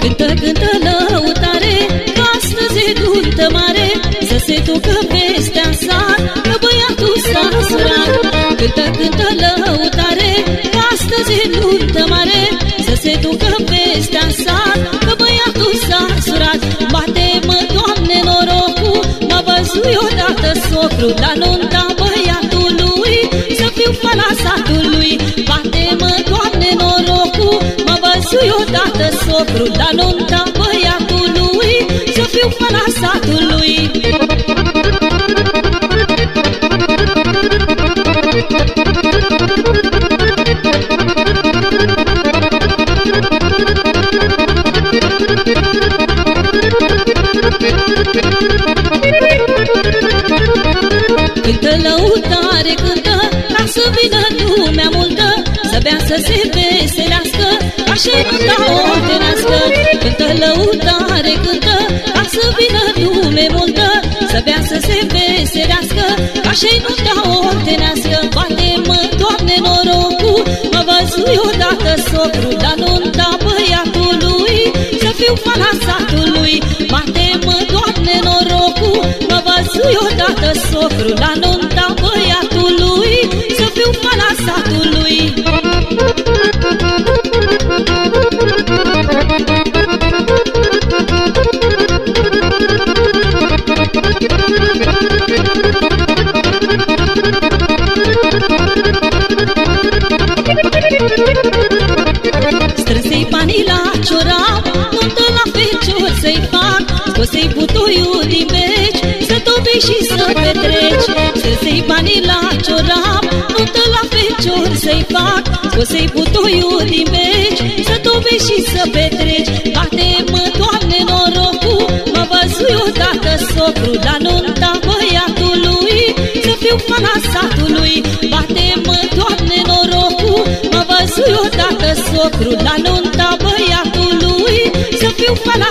Cântă, cântă lăutare, că astăzi e nuntă mare Să se ducă vestea în sat, că băiatul s-a surat Cântă, cântă lăutare, că astăzi e nuntă odată socru La nunta băiatului, să fiu fala satului Bate-mă, Doamne, norocul, m-a văzut odată socru La nunta Să bea să se veselească, ca și nunta ordenească Cântă lăutare, cântă, ca să vină lume multă. Să bea să se veselească, ca și nunta ordenească Bate-mă, Doamne, norocul, mă văzui odată socru La nunta băiatului, să fiu fala satului. Bate-mă, Doamne, norocul, mă văzui odată socru La fecior să-i fac Scosei butoiul din beci Să tobi și să petreci Strânsei banii la ciorap Nuntă la fecior să-i fac Scosei butoiul din beci Să tobi și să petreci. Bate-mă, Doamne, norocul Mă văzui odată socru La nunta băiatului Să fiu fala satului. Bate-mă, Doamne, norocul Mă văzui odată socru La nunta băiatului Să fiu fala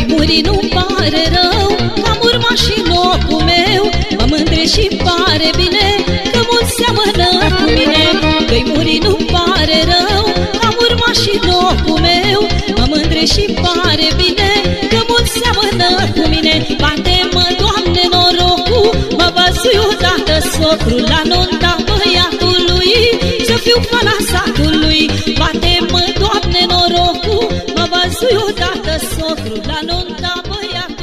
Doi muri nu pare rău. Am urmat și locul meu. Mă mândre și pare bine Că mult seamănă cu mine. Doi muri nu pare rău. Am urmat și locul meu. Mă mândre și pare bine Că mult seamănă cu mine. Bate-mă, Doamne, norocul. Mă văzui odată socru La nunta băiatului. Să fiu fala satului la nunta voy a